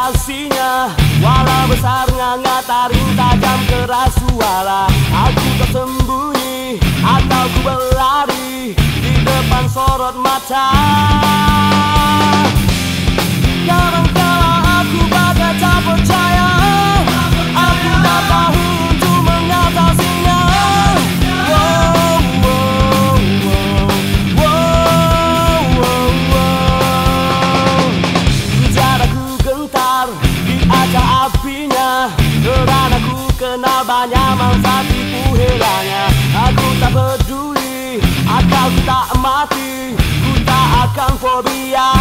kasihnya Walau besar nganga taring tajam keras suara Aku tersembunyi atau ku berlari Di depan sorot mata. Tak peduli, aku tak mati Ku tak akan fobia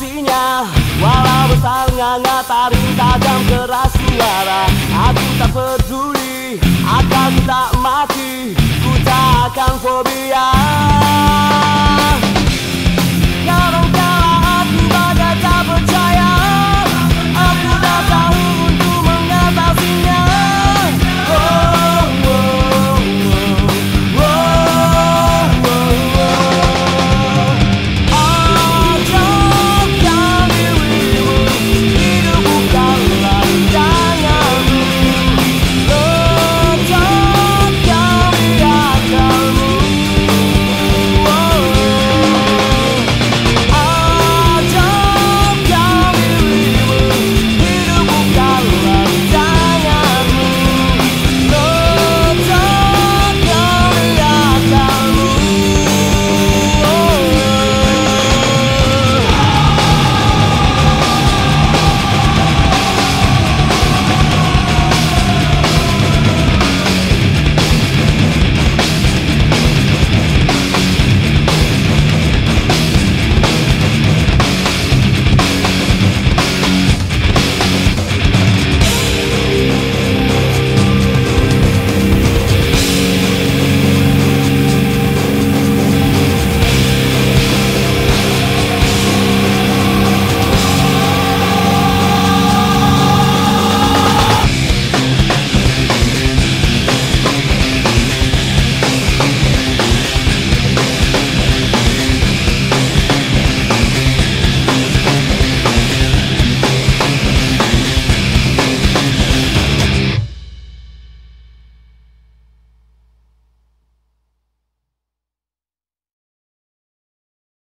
sensasinya Walau bersanggana taring tajam keras suara. Aku tak peduli Akan tak